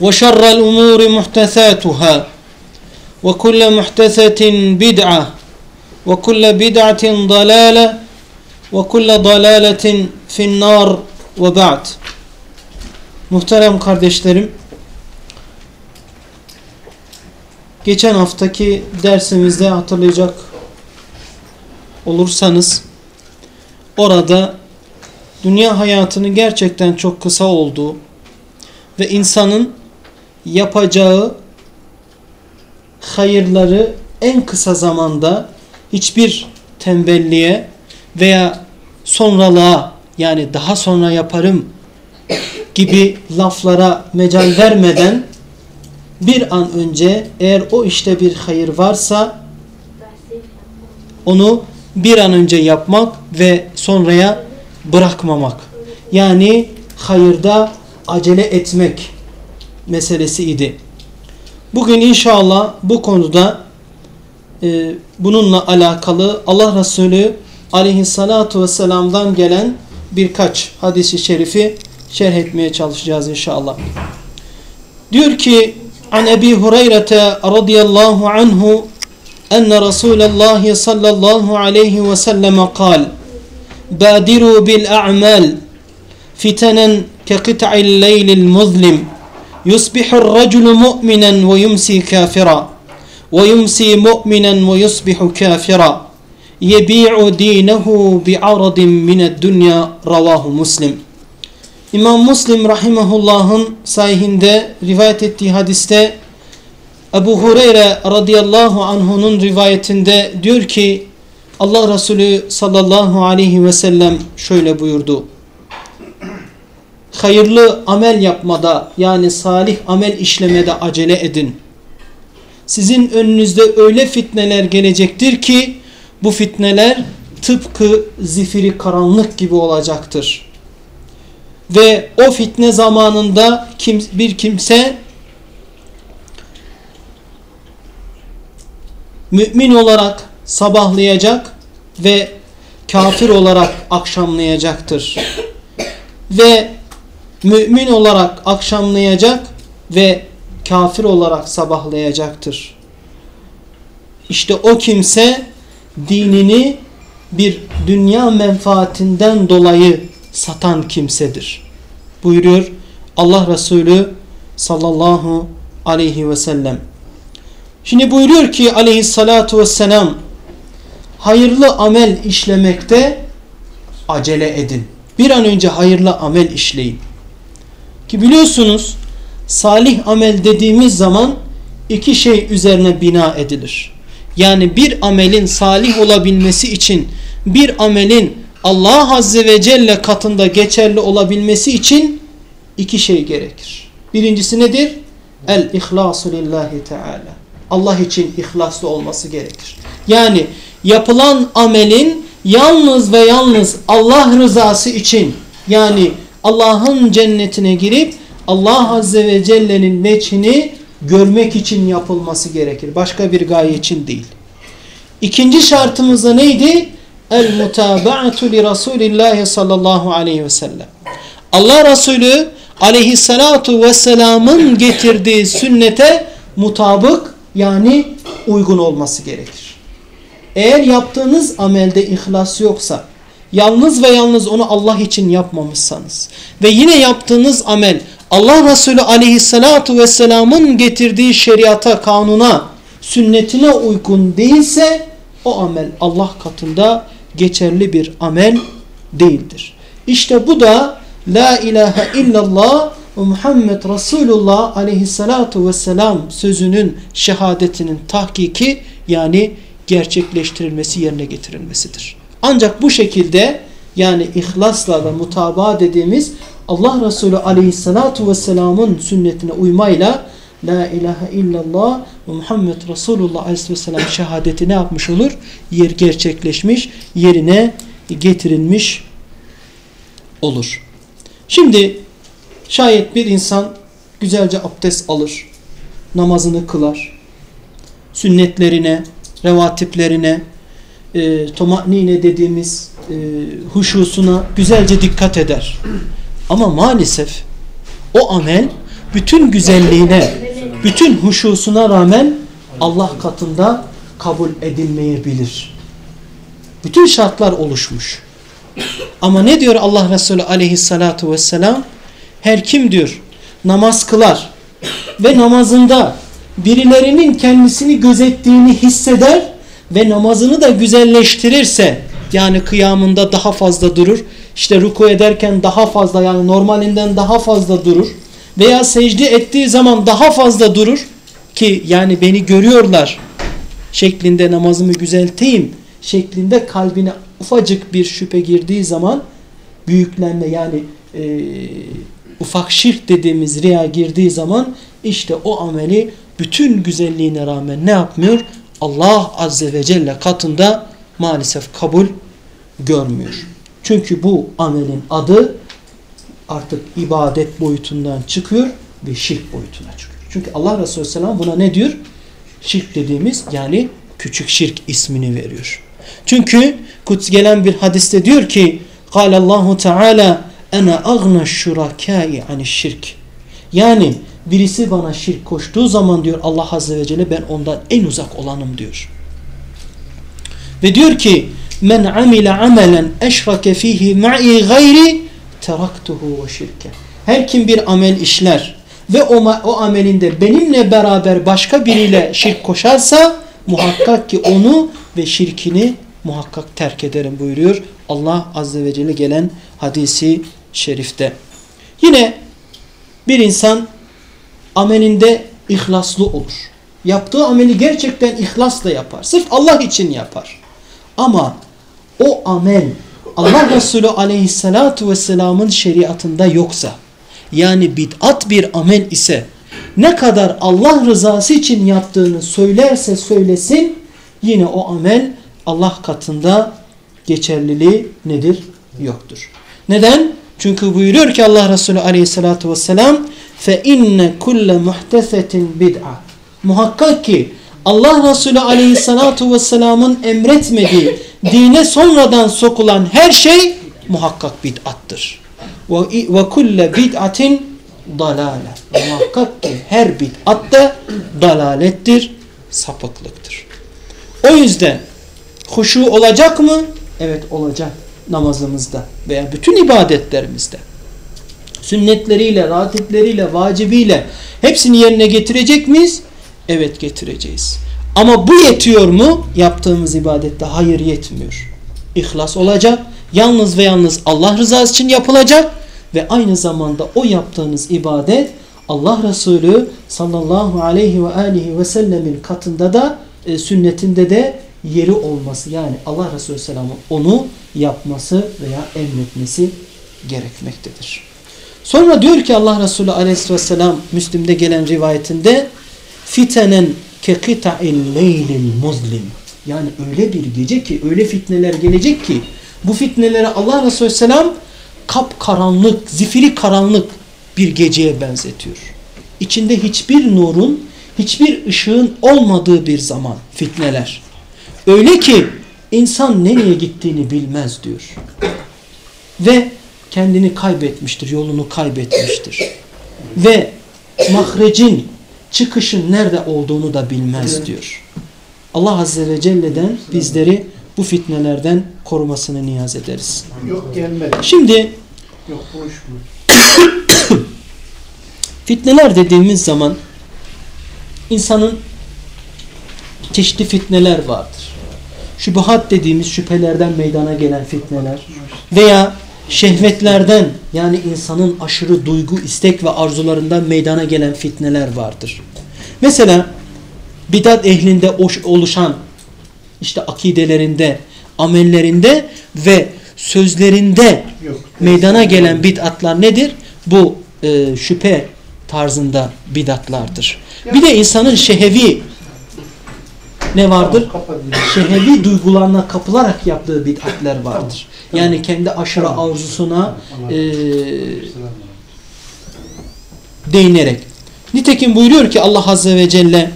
وشر الأمور محدثاتها وكل محدثة بدعة وكل بدعة ضلالة وكل ضلالة في النار وبعد Muhterem kardeşlerim Geçen haftaki dersimizde hatırlayacak olursanız orada dünya hayatının gerçekten çok kısa olduğu ve insanın yapacağı hayırları en kısa zamanda hiçbir tembelliğe veya sonralığa yani daha sonra yaparım gibi laflara mecal vermeden bir an önce eğer o işte bir hayır varsa onu bir an önce yapmak ve sonraya bırakmamak. Yani hayırda acele etmek meselesi idi. Bugün inşallah bu konuda e, bununla alakalı Allah Resulü aleyhissalatu vesselam'dan gelen birkaç hadisi şerifi şerh etmeye çalışacağız inşallah. Diyor ki An Ebi Hureyre'te radıyallahu anhu enne Resulallah sallallahu aleyhi ve selleme kal Badiru bil a'mal fitenen ke kıt'il leylil muzlim يصبح الرجل مؤمنا ويمسي كافرا ويمسي مؤمنا ويصبح كافرا يبيع دينه بعرض من الدنيا رواه مسلم İmam Muslim rahimahullah'ın sahihinde rivayet ettiği hadiste Ebu Hureyre radıyallahu anh'unun rivayetinde diyor ki Allah Resulü sallallahu aleyhi ve sellem şöyle buyurdu hayırlı amel yapmada yani salih amel işlemede acele edin. Sizin önünüzde öyle fitneler gelecektir ki bu fitneler tıpkı zifiri karanlık gibi olacaktır. Ve o fitne zamanında kim, bir kimse mümin olarak sabahlayacak ve kafir olarak akşamlayacaktır. Ve mümin olarak akşamlayacak ve kafir olarak sabahlayacaktır. İşte o kimse dinini bir dünya menfaatinden dolayı satan kimsedir. Buyuruyor Allah Resulü sallallahu aleyhi ve sellem. Şimdi buyuruyor ki aleyhissalatu vesselam hayırlı amel işlemekte acele edin. Bir an önce hayırlı amel işleyin. Ki biliyorsunuz salih amel dediğimiz zaman iki şey üzerine bina edilir. Yani bir amelin salih olabilmesi için bir amelin Allah Azze ve Celle katında geçerli olabilmesi için iki şey gerekir. Birincisi nedir? El ihlasu lillahi teala. Allah için ihlaslı olması gerekir. Yani yapılan amelin yalnız ve yalnız Allah rızası için yani Allah'ın cennetine girip Allah Azze ve Celle'nin veçhini görmek için yapılması gerekir. Başka bir gaye için değil. İkinci şartımız da neydi? El mutaba'atu li Resulillahi sallallahu aleyhi ve sellem. Allah Resulü aleyhissalatu vesselamın getirdiği sünnete mutabık yani uygun olması gerekir. Eğer yaptığınız amelde ihlas yoksa yalnız ve yalnız onu Allah için yapmamışsanız ve yine yaptığınız amel Allah Resulü aleyhissalatu vesselamın getirdiği şeriata, kanuna, sünnetine uygun değilse o amel Allah katında geçerli bir amel değildir. İşte bu da La ilahe illallah ve Muhammed Resulullah aleyhissalatu vesselam sözünün şehadetinin tahkiki yani gerçekleştirilmesi yerine getirilmesidir. Ancak bu şekilde yani ihlasla ve mutabaa dediğimiz Allah Resulü aleyhissalatu vesselamın sünnetine uymayla La ilahe illallah ve Muhammed Resulullah aleyhisselam şehadeti ne yapmış olur? Yer gerçekleşmiş, yerine getirilmiş olur. Şimdi şayet bir insan güzelce abdest alır, namazını kılar, sünnetlerine, revatiplerine, e, tomanine dediğimiz e, huşusuna güzelce dikkat eder. Ama maalesef o amel bütün güzelliğine, bütün huşusuna rağmen Allah katında kabul edilmeyebilir. Bütün şartlar oluşmuş. Ama ne diyor Allah Resulü aleyhissalatu vesselam? Her kim diyor namaz kılar ve namazında birilerinin kendisini gözettiğini hisseder ve namazını da güzelleştirirse yani kıyamında daha fazla durur. İşte ruku ederken daha fazla yani normalinden daha fazla durur. Veya secde ettiği zaman daha fazla durur ki yani beni görüyorlar şeklinde namazımı güzelteyim şeklinde kalbine ufacık bir şüphe girdiği zaman büyüklenme yani e, ufak şirk dediğimiz riya girdiği zaman işte o ameli bütün güzelliğine rağmen ne yapmıyor? Allah Azze ve Celle katında maalesef kabul görmüyor. Çünkü bu amelin adı artık ibadet boyutundan çıkıyor ve şirk boyutuna çıkıyor. Çünkü Allah Resulü Selam buna ne diyor? Şirk dediğimiz yani küçük şirk ismini veriyor. Çünkü kuts gelen bir hadiste diyor ki Allahu Teala ana agna şurakai ani şirk. Yani birisi bana şirk koştuğu zaman diyor Allah Azze ve Celle ben ondan en uzak olanım diyor. Ve diyor ki men amile amelen eşrake fihi ma'i gayri teraktuhu ve şirke. Her kim bir amel işler ve o, o amelinde benimle beraber başka biriyle şirk koşarsa muhakkak ki onu ve şirkini muhakkak terk ederim buyuruyor. Allah Azze ve Celle gelen hadisi şerifte. Yine bir insan amelinde ihlaslı olur. Yaptığı ameli gerçekten ihlasla yapar. Sırf Allah için yapar. Ama o amel Allah Resulü aleyhissalatu vesselamın şeriatında yoksa yani bid'at bir amel ise ne kadar Allah rızası için yaptığını söylerse söylesin yine o amel Allah katında geçerliliği nedir? Yoktur. Neden? Çünkü buyuruyor ki Allah Resulü aleyhissalatu vesselam fe inne kulle muhtesetin bid'a. Muhakkak ki Allah Resulü aleyhissalatu vesselamın emretmediği dine sonradan sokulan her şey muhakkak bid'attır. Ve kulle bid'atin dalale. Muhakkak ki her bid'at da dalalettir, sapıklıktır. O yüzden huşu olacak mı? Evet olacak namazımızda veya bütün ibadetlerimizde. Sünnetleriyle, ratipleriyle, vacibiyle hepsini yerine getirecek miyiz? Evet getireceğiz. Ama bu yetiyor mu? Yaptığımız ibadette hayır yetmiyor. İhlas olacak. Yalnız ve yalnız Allah rızası için yapılacak. Ve aynı zamanda o yaptığınız ibadet Allah Resulü sallallahu aleyhi ve aleyhi ve sellemin katında da e, sünnetinde de yeri olması yani Allah Resulü Selam'ın onu yapması veya emretmesi gerekmektedir. Sonra diyor ki Allah Resulü Aleyhisselam Müslim'de gelen rivayetinde fitenen kekita'il leylil muzlim yani öyle bir gece ki öyle fitneler gelecek ki bu fitneleri Allah Resulü Selam kap karanlık, zifiri karanlık bir geceye benzetiyor. İçinde hiçbir nurun, hiçbir ışığın olmadığı bir zaman fitneler. Öyle ki insan nereye gittiğini bilmez diyor. Ve kendini kaybetmiştir, yolunu kaybetmiştir. Ve mahrecin, çıkışın nerede olduğunu da bilmez diyor. Allah Azze ve Celle'den bizleri bu fitnelerden korumasını niyaz ederiz. Yok gelmedi. Şimdi Yok boş. Fitneler dediğimiz zaman insanın çeşitli fitneler vardır. Şübuhat dediğimiz şüphelerden meydana gelen fitneler veya şehvetlerden yani insanın aşırı duygu, istek ve arzularından meydana gelen fitneler vardır. Mesela bidat ehlinde oluşan işte akidelerinde, amellerinde ve sözlerinde Yok, meydana gelen bid'atlar nedir? Bu e, şüphe tarzında bidatlardır. Bir de insanın şehevi ne vardır? Şehevi duygularına kapılarak yaptığı bid'atler vardır. Yani kendi aşırı arzusuna e, değinerek. Nitekim buyuruyor ki Allah Azze ve Celle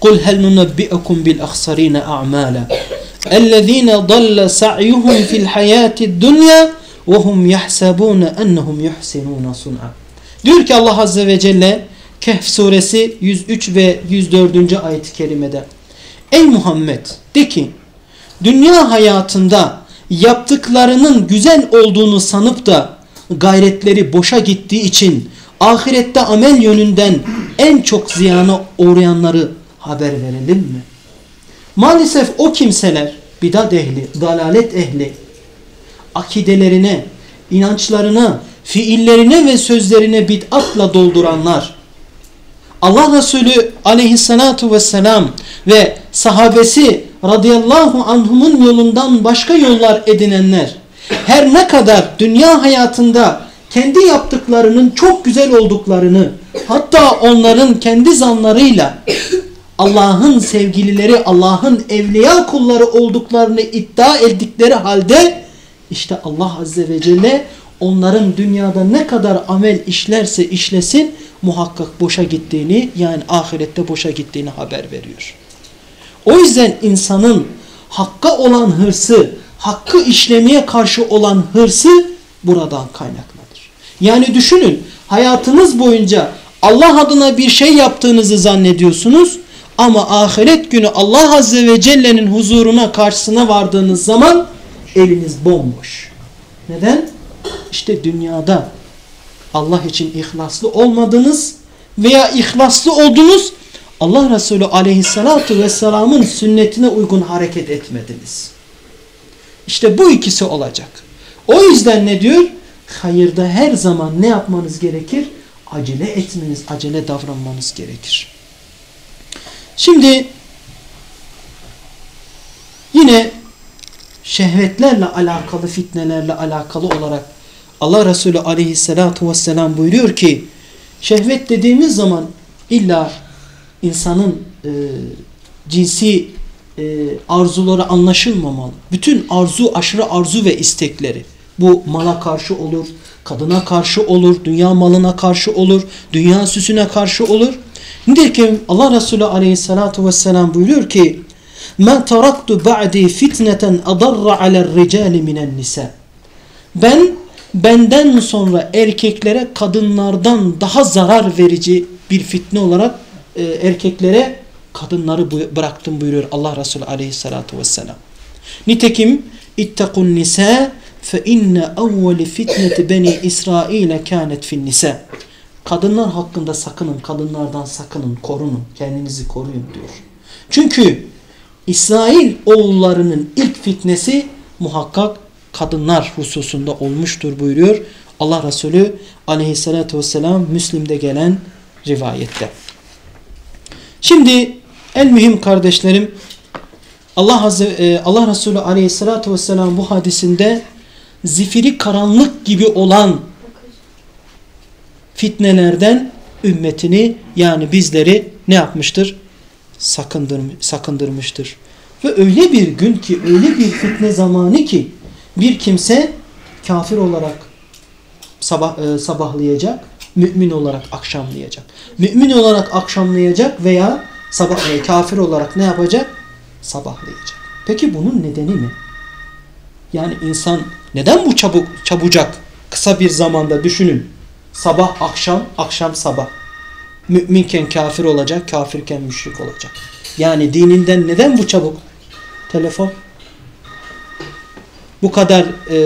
قُلْ هَلْ نُنَبِّئَكُمْ بِالْأَخْسَر۪ينَ أَعْمَالًا اَلَّذ۪ينَ ضَلَّ سَعْيُهُمْ فِي الْحَيَاةِ الدُّنْيَا وَهُمْ يَحْسَبُونَ أَنَّهُمْ يُحْسِنُونَ صُنْعًا Diyor ki Allah Azze ve Celle Kehf suresi 103 ve 104. ayet-i kerimede Ey Muhammed de ki dünya hayatında yaptıklarının güzel olduğunu sanıp da gayretleri boşa gittiği için ahirette amel yönünden en çok ziyana uğrayanları haber verelim mi? Maalesef o kimseler bidat ehli, dalalet ehli akidelerine, inançlarına, fiillerine ve sözlerine bid'atla dolduranlar Allah Resulü aleyhissalatu vesselam ve sahabesi radıyallahu anhumun yolundan başka yollar edinenler her ne kadar dünya hayatında kendi yaptıklarının çok güzel olduklarını hatta onların kendi zanlarıyla Allah'ın sevgilileri, Allah'ın evliya kulları olduklarını iddia ettikleri halde işte Allah Azze ve Celle onların dünyada ne kadar amel işlerse işlesin muhakkak boşa gittiğini yani ahirette boşa gittiğini haber veriyor. O yüzden insanın hakka olan hırsı, hakkı işlemeye karşı olan hırsı buradan kaynaklanır. Yani düşünün hayatınız boyunca Allah adına bir şey yaptığınızı zannediyorsunuz ama ahiret günü Allah Azze ve Celle'nin huzuruna karşısına vardığınız zaman eliniz bomboş. Neden? İşte dünyada Allah için ihlaslı olmadınız veya ihlaslı oldunuz Allah Resulü aleyhissalatu vesselamın sünnetine uygun hareket etmediniz. İşte bu ikisi olacak. O yüzden ne diyor? Hayırda her zaman ne yapmanız gerekir? Acele etmeniz, acele davranmanız gerekir. Şimdi yine şehvetlerle alakalı, fitnelerle alakalı olarak Allah Resulü aleyhissalatu vesselam buyuruyor ki şehvet dediğimiz zaman illa insanın e, cinsi e, arzuları anlaşılmamalı. Bütün arzu, aşırı arzu ve istekleri. Bu mala karşı olur, kadına karşı olur, dünya malına karşı olur, dünya süsüne karşı olur. Nitekim Allah Resulü aleyhissalatu vesselam buyuruyor ki مَا تَرَكْتُ بَعْدِي فِتْنَةً اَضَرَّ عَلَى الرِّجَالِ مِنَ النِّسَى Ben benden sonra erkeklere kadınlardan daha zarar verici bir fitne olarak e, erkeklere kadınları bıraktım buyuruyor Allah Resulü aleyhissalatu vesselam. Nitekim ittakun nisa fe inne evveli fitneti beni İsrail'e kânet fin nisa. Kadınlar hakkında sakının, kadınlardan sakının, korunun, kendinizi koruyun diyor. Çünkü İsrail oğullarının ilk fitnesi muhakkak kadınlar hususunda olmuştur buyuruyor. Allah Resulü aleyhissalatü vesselam Müslim'de gelen rivayette. Şimdi en mühim kardeşlerim Allah Azze, e, Allah Resulü aleyhissalatü vesselam bu hadisinde zifiri karanlık gibi olan fitnelerden ümmetini yani bizleri ne yapmıştır? Sakındır, sakındırmıştır. Ve öyle bir gün ki öyle bir fitne zamanı ki bir kimse kafir olarak sabah, e, sabahlayacak, mümin olarak akşamlayacak. Mümin olarak akşamlayacak veya sabah e, kafir olarak ne yapacak? Sabahlayacak. Peki bunun nedeni mi? Yani insan neden bu çabuk çabucak kısa bir zamanda düşünün. Sabah akşam, akşam sabah. Müminken kafir olacak, kafirken müşrik olacak. Yani dininden neden bu çabuk? Telefon, bu kadar e,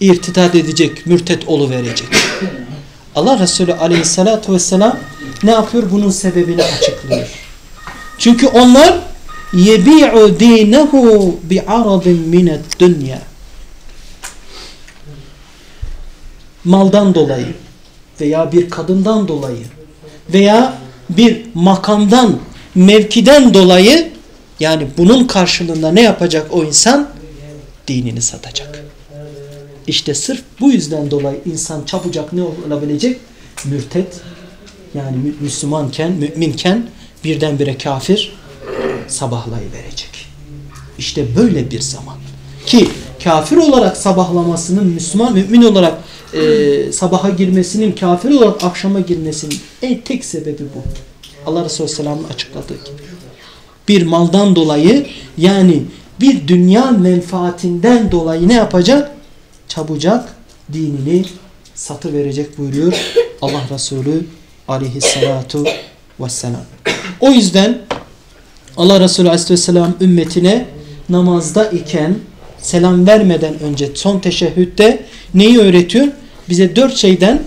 irtidat edecek, mürtet verecek. Allah Resulü aleyhissalatu vesselam ne yapıyor? Bunun sebebini açıklıyor. Çünkü onlar yebi'u dinehu bi'aradin minet dünya maldan dolayı veya bir kadından dolayı veya bir makamdan, mevkiden dolayı yani bunun karşılığında ne yapacak o insan? Dinini satacak. İşte sırf bu yüzden dolayı insan çabucak ne olabilecek? Mürtet yani Müslümanken, müminken birdenbire kafir sabahlayıverecek. İşte böyle bir zaman. Ki kafir olarak sabahlamasının Müslüman mümin olarak e, sabaha girmesinin kafir olarak akşama girmesinin en tek sebebi bu. Allah Resulü Aleyhisselam'ın açıkladığı gibi. Bir maldan dolayı yani bir dünya menfaatinden dolayı ne yapacak? Çabucak dinini satı verecek buyuruyor Allah Resulü aleyhissalatu vesselam. O yüzden Allah Resulü aleyhisselam ümmetine namazda iken selam vermeden önce son teşehhütte neyi öğretiyor? Bize dört şeyden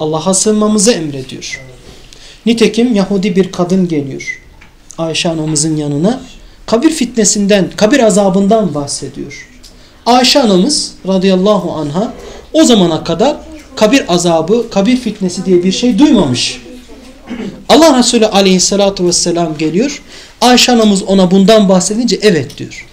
Allah'a sığınmamızı emrediyor. Nitekim Yahudi bir kadın geliyor. Ayşe anamızın yanına kabir fitnesinden, kabir azabından bahsediyor. Ayşe anamız radıyallahu anha o zamana kadar kabir azabı, kabir fitnesi diye bir şey duymamış. Allah Resulü aleyhissalatu vesselam geliyor. Ayşe anamız ona bundan bahsedince evet diyor.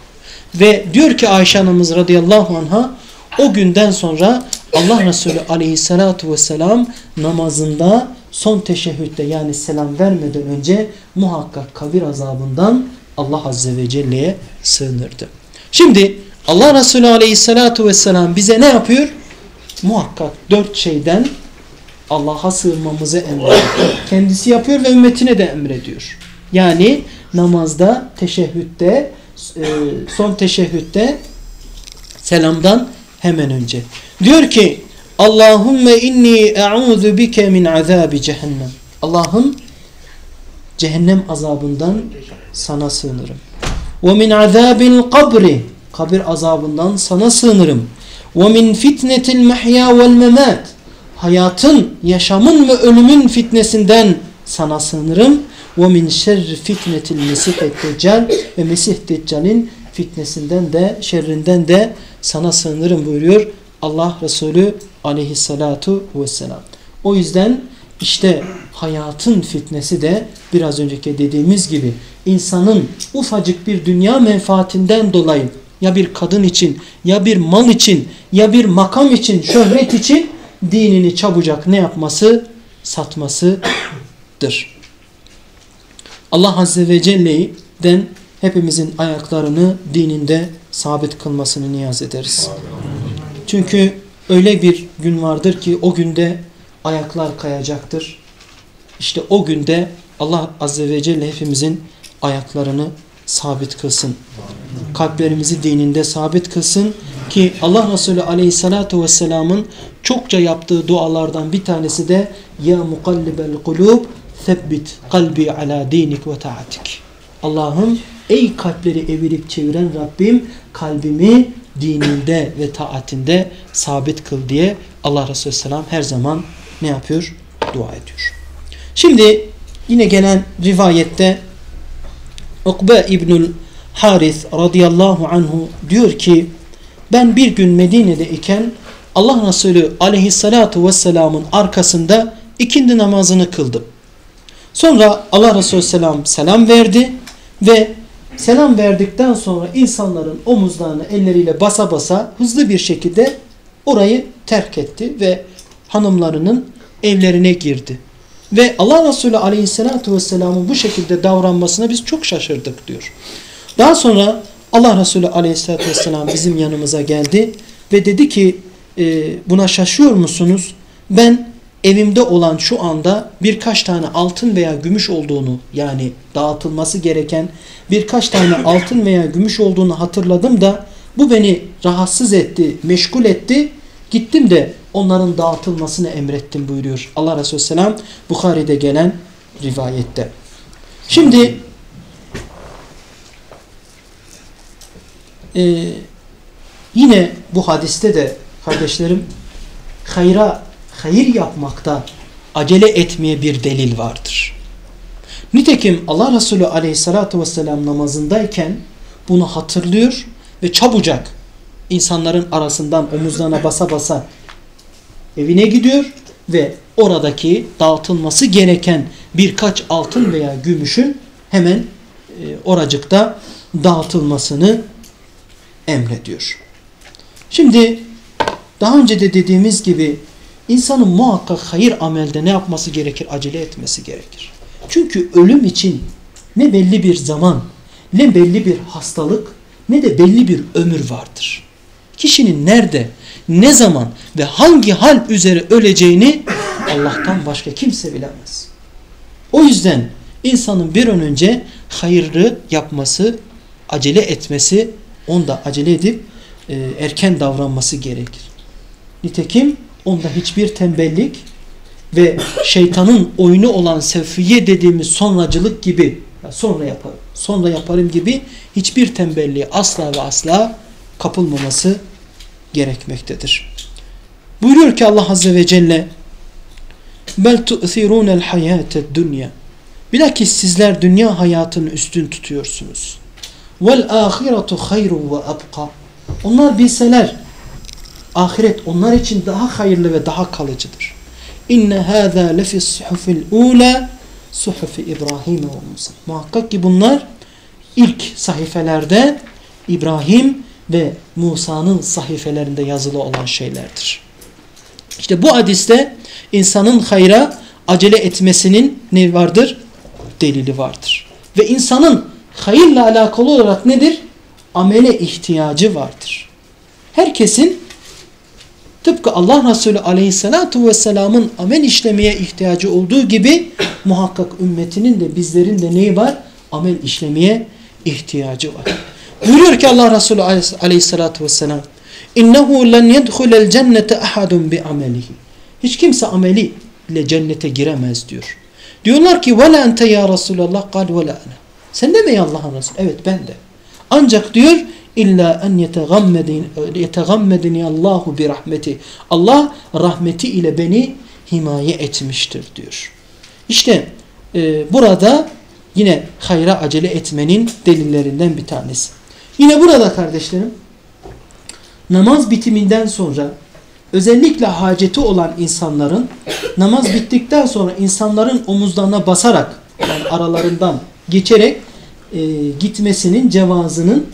Ve diyor ki Ayşe anamız radıyallahu anha o günden sonra Allah Resulü aleyhissalatu vesselam namazında son teşehhütte yani selam vermeden önce muhakkak kabir azabından Allah Azze ve Celle'ye sığınırdı. Şimdi Allah Resulü aleyhissalatu vesselam bize ne yapıyor? Muhakkak dört şeyden Allah'a sığınmamızı emrediyor. Kendisi yapıyor ve ümmetine de emrediyor. Yani namazda, teşehhütte, e, son teşehhütte selamdan hemen önce. Diyor ki Allahümme inni e'udhu bike min azabi cehennem. Allah'ım cehennem azabından sana sığınırım. Ve min azabil kabri. Kabir azabından sana sığınırım. Ve min fitnetil mahya vel memat. Hayatın, yaşamın ve ölümün fitnesinden sana sığınırım. Ve min şerri fitnetil mesih deccal ve mesih deccalin fitnesinden de şerrinden de sana sığınırım buyuruyor Allah Resulü aleyhissalatu vesselam. O yüzden işte hayatın fitnesi de biraz önceki dediğimiz gibi insanın ufacık bir dünya menfaatinden dolayı ya bir kadın için ya bir mal için ya bir makam için şöhret için dinini çabucak ne yapması satmasıdır. Allah Azze ve Celle'den hepimizin ayaklarını dininde sabit kılmasını niyaz ederiz. Çünkü öyle bir gün vardır ki o günde ayaklar kayacaktır. İşte o günde Allah Azze ve Celle hepimizin ayaklarını sabit kılsın. Kalplerimizi dininde sabit kılsın ki Allah Resulü Aleyhisselatü Vesselam'ın çokça yaptığı dualardan bir tanesi de Ya mukallibel kulub Sebbit kalbi ala dinik ve taatik. Allah'ım ey kalpleri evirip çeviren Rabbim kalbimi dininde ve taatinde sabit kıl diye Allah Resulü Selam her zaman ne yapıyor? Dua ediyor. Şimdi yine gelen rivayette Ukbe İbnül Haris radıyallahu anhu diyor ki ben bir gün Medine'de iken Allah Resulü aleyhissalatu vesselamın arkasında ikindi namazını kıldım. Sonra Allah Resulü selam selam verdi ve selam verdikten sonra insanların omuzlarını elleriyle basa basa hızlı bir şekilde orayı terk etti ve hanımlarının evlerine girdi. Ve Allah Resulü aleyhissalatu vesselamın bu şekilde davranmasına biz çok şaşırdık diyor. Daha sonra Allah Resulü aleyhissalatu vesselam bizim yanımıza geldi ve dedi ki e, buna şaşıyor musunuz? Ben evimde olan şu anda birkaç tane altın veya gümüş olduğunu yani dağıtılması gereken birkaç tane altın veya gümüş olduğunu hatırladım da bu beni rahatsız etti, meşgul etti. Gittim de onların dağıtılmasını emrettim buyuruyor Allah Resulü Selam Bukhari'de gelen rivayette. Şimdi e, yine bu hadiste de kardeşlerim hayra hayır yapmakta acele etmeye bir delil vardır. Nitekim Allah Resulü aleyhissalatü vesselam namazındayken bunu hatırlıyor ve çabucak insanların arasından omuzlarına basa basa evine gidiyor ve oradaki dağıtılması gereken birkaç altın veya gümüşün hemen e, oracıkta dağıtılmasını emrediyor. Şimdi daha önce de dediğimiz gibi insanın muhakkak hayır amelde ne yapması gerekir? Acele etmesi gerekir. Çünkü ölüm için ne belli bir zaman, ne belli bir hastalık, ne de belli bir ömür vardır. Kişinin nerede, ne zaman ve hangi hal üzere öleceğini Allah'tan başka kimse bilemez. O yüzden insanın bir an önce hayırlı yapması, acele etmesi, onda acele edip e, erken davranması gerekir. Nitekim onda hiçbir tembellik ve şeytanın oyunu olan sefiye dediğimiz sonracılık gibi sonra yaparım, sonra yaparım gibi hiçbir tembelliğe asla ve asla kapılmaması gerekmektedir. Buyuruyor ki Allah Azze ve Celle bel tu'thirûnel hayâted dünya bilakis sizler dünya hayatını üstün tutuyorsunuz. Vel ahiretu hayrun ve abqa onlar bilseler ahiret onlar için daha hayırlı ve daha kalıcıdır. İnne hâzâ lefis suhufil ûlâ suhufi İbrahim ve Musa. Muhakkak ki bunlar ilk sahifelerde İbrahim ve Musa'nın sahifelerinde yazılı olan şeylerdir. İşte bu hadiste insanın hayra acele etmesinin ne vardır? Delili vardır. Ve insanın hayırla alakalı olarak nedir? Amele ihtiyacı vardır. Herkesin tıpkı Allah Resulü aleyhissalatu vesselamın amel işlemeye ihtiyacı olduğu gibi muhakkak ümmetinin de bizlerin de neyi var? Amel işlemeye ihtiyacı var. Buyuruyor ki Allah Resulü aleyhissalatu vesselam len yedhulel cennete ahadun bi amelihi. Hiç kimse ameli ile cennete giremez diyor. Diyorlar ki vela ente ya Resulallah kal vela ana. Sen de mi ya Allah'ın Resulü? Evet ben de. Ancak diyor illa en yetegammedini Allahu bi rahmeti. Allah rahmeti ile beni himaye etmiştir diyor. İşte e, burada yine hayra acele etmenin delillerinden bir tanesi. Yine burada kardeşlerim namaz bitiminden sonra özellikle haceti olan insanların namaz bittikten sonra insanların omuzlarına basarak yani aralarından geçerek e, gitmesinin cevazının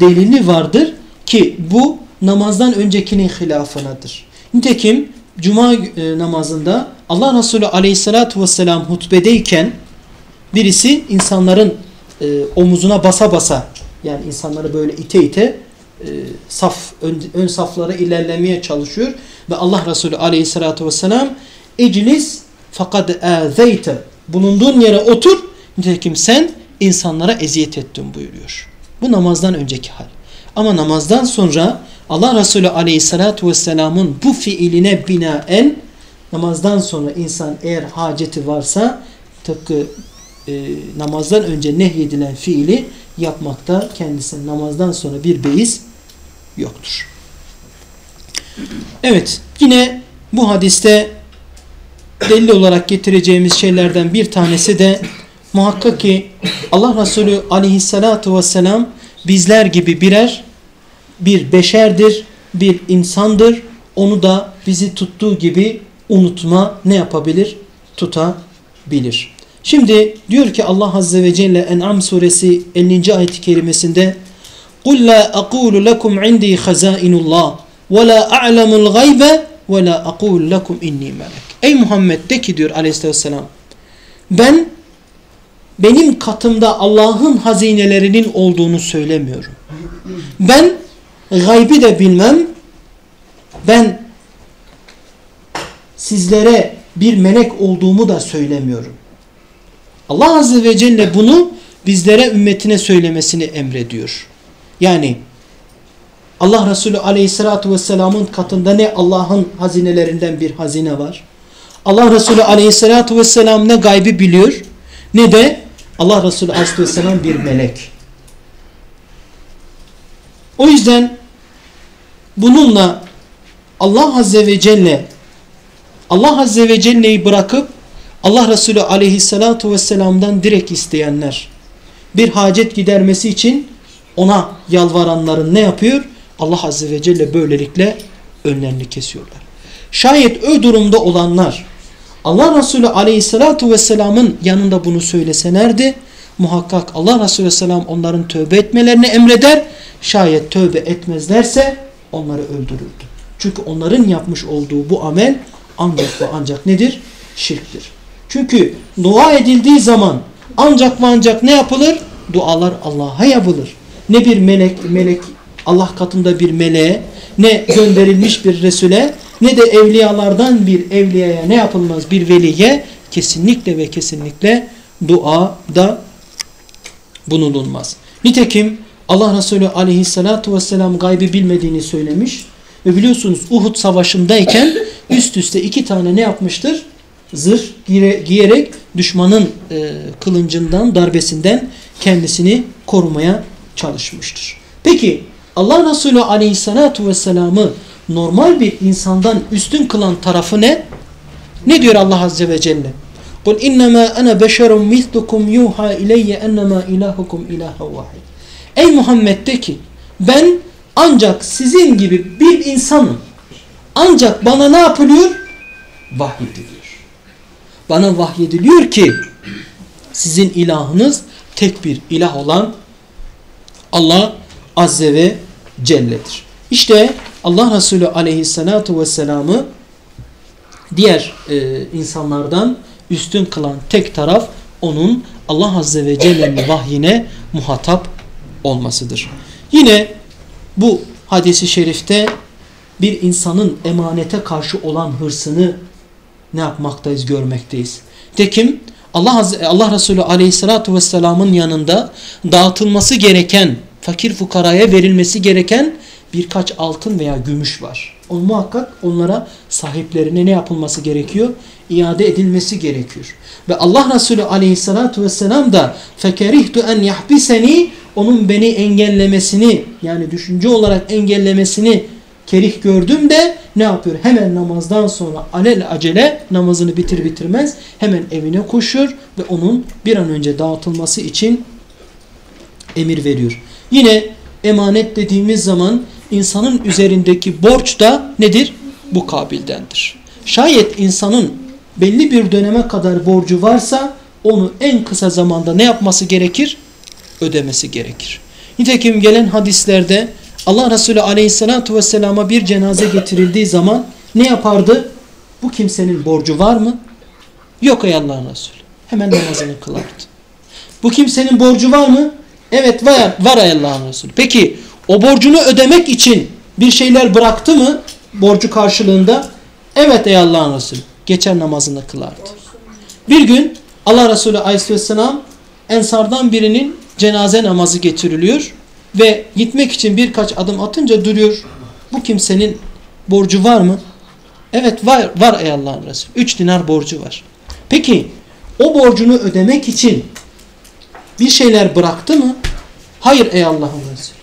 delili vardır ki bu namazdan öncekinin hilafınadır. Nitekim cuma e, namazında Allah Resulü aleyhissalatü vesselam hutbedeyken birisi insanların e, omuzuna basa basa yani insanları böyle ite ite e, saf ön, ön saflara ilerlemeye çalışıyor ve Allah Resulü aleyhissalatü vesselam eclis fakat azeyte bulunduğun yere otur nitekim sen insanlara eziyet ettin buyuruyor. Bu namazdan önceki hal. Ama namazdan sonra Allah Resulü aleyhissalatü vesselamın bu fiiline binaen namazdan sonra insan eğer haceti varsa tıpkı e, namazdan önce nehyedilen fiili yapmakta kendisinin namazdan sonra bir beis yoktur. Evet yine bu hadiste delil olarak getireceğimiz şeylerden bir tanesi de muhakkak ki Allah Resulü aleyhissalatu vesselam bizler gibi birer bir beşerdir, bir insandır. Onu da bizi tuttuğu gibi unutma ne yapabilir? Tutabilir. Şimdi diyor ki Allah Azze ve Celle En'am suresi 50. ayet-i kerimesinde قُلْ لَا أَقُولُ لَكُمْ عِنْدِي خَزَائِنُ اللّٰهِ وَلَا أَعْلَمُ الْغَيْبَ وَلَا أَقُولُ لَكُمْ اِنِّي مَلَكٍ Ey Muhammed de ki diyor aleyhisselam ben benim katımda Allah'ın hazinelerinin olduğunu söylemiyorum. Ben gaybi de bilmem. Ben sizlere bir melek olduğumu da söylemiyorum. Allah Azze ve Celle bunu bizlere ümmetine söylemesini emrediyor. Yani Allah Resulü Aleyhisselatü Vesselam'ın katında ne Allah'ın hazinelerinden bir hazine var. Allah Resulü Aleyhisselatü Vesselam ne gaybi biliyor ne de Allah Resulü Aleyhisselam bir melek. O yüzden bununla Allah Azze ve Celle Allah Azze ve Celle'yi bırakıp Allah Resulü Aleyhisselatu Vesselam'dan direkt isteyenler bir hacet gidermesi için ona yalvaranların ne yapıyor? Allah Azze ve Celle böylelikle önlerini kesiyorlar. Şayet o durumda olanlar Allah Resulü Aleyhisselatu Vesselam'ın yanında bunu söyleselerdi muhakkak Allah Resulü Vesselam onların tövbe etmelerini emreder. Şayet tövbe etmezlerse onları öldürürdü. Çünkü onların yapmış olduğu bu amel ancak ve ancak nedir? Şirktir. Çünkü dua edildiği zaman ancak ve ancak ne yapılır? Dualar Allah'a yapılır. Ne bir melek, melek Allah katında bir meleğe, ne gönderilmiş bir Resul'e, ne de evliyalardan bir evliyaya ne yapılmaz? Bir veliye kesinlikle ve kesinlikle duada bulunulmaz. Nitekim Allah Resulü aleyhissalatu vesselam gaybi bilmediğini söylemiş. Ve biliyorsunuz Uhud savaşındayken üst üste iki tane ne yapmıştır? Zırh giyerek düşmanın e, kılıncından, darbesinden kendisini korumaya çalışmıştır. Peki Allah Resulü aleyhissalatu vesselam'ı normal bir insandan üstün kılan tarafı ne? Ne diyor Allah Azze ve Celle? قُلْ اِنَّمَا اَنَا بَشَرٌ مِثْلُكُمْ يُوحَى اِلَيَّ اَنَّمَا اِلَٰهُكُمْ اِلَٰهَ وَاحِدٍ Ey Muhammed de ki ben ancak sizin gibi bir insanım. Ancak bana ne yapılıyor? Vahyediliyor. Bana vahyediliyor ki sizin ilahınız tek bir ilah olan Allah Azze ve Celle'dir. İşte Allah Resulü aleyhissalatu vesselam'ı diğer e, insanlardan üstün kılan tek taraf onun Allah Azze ve Celle'nin vahyine muhatap olmasıdır. Yine bu hadisi şerifte bir insanın emanete karşı olan hırsını ne yapmaktayız görmekteyiz. Tekim Allah, Allah Resulü aleyhissalatu vesselamın yanında dağıtılması gereken fakir fukaraya verilmesi gereken birkaç altın veya gümüş var. O muhakkak onlara sahiplerine ne yapılması gerekiyor? İade edilmesi gerekiyor. Ve Allah Resulü aleyhissalatu vesselam da fekerihtu en yahbiseni onun beni engellemesini yani düşünce olarak engellemesini kerih gördüm de ne yapıyor? Hemen namazdan sonra alel acele namazını bitir bitirmez hemen evine koşuyor ve onun bir an önce dağıtılması için emir veriyor. Yine emanet dediğimiz zaman insanın üzerindeki borç da nedir? Bu kabildendir. Şayet insanın belli bir döneme kadar borcu varsa onu en kısa zamanda ne yapması gerekir? Ödemesi gerekir. Nitekim gelen hadislerde Allah Resulü aleyhissalatu vesselama bir cenaze getirildiği zaman ne yapardı? Bu kimsenin borcu var mı? Yok ey Allah'ın Resulü. Hemen namazını kılardı. Bu kimsenin borcu var mı? Evet var, var ey Allah'ın Resulü. Peki o borcunu ödemek için bir şeyler bıraktı mı borcu karşılığında? Evet ey Allah'ın Resulü. Geçer namazını kılardı. Bir gün Allah Resulü aleyhisselam ensardan birinin cenaze namazı getiriliyor ve gitmek için birkaç adım atınca duruyor. Bu kimsenin borcu var mı? Evet var, var ey Allah'ın Resulü. Üç dinar borcu var. Peki o borcunu ödemek için bir şeyler bıraktı mı? Hayır ey Allah'ın Resulü.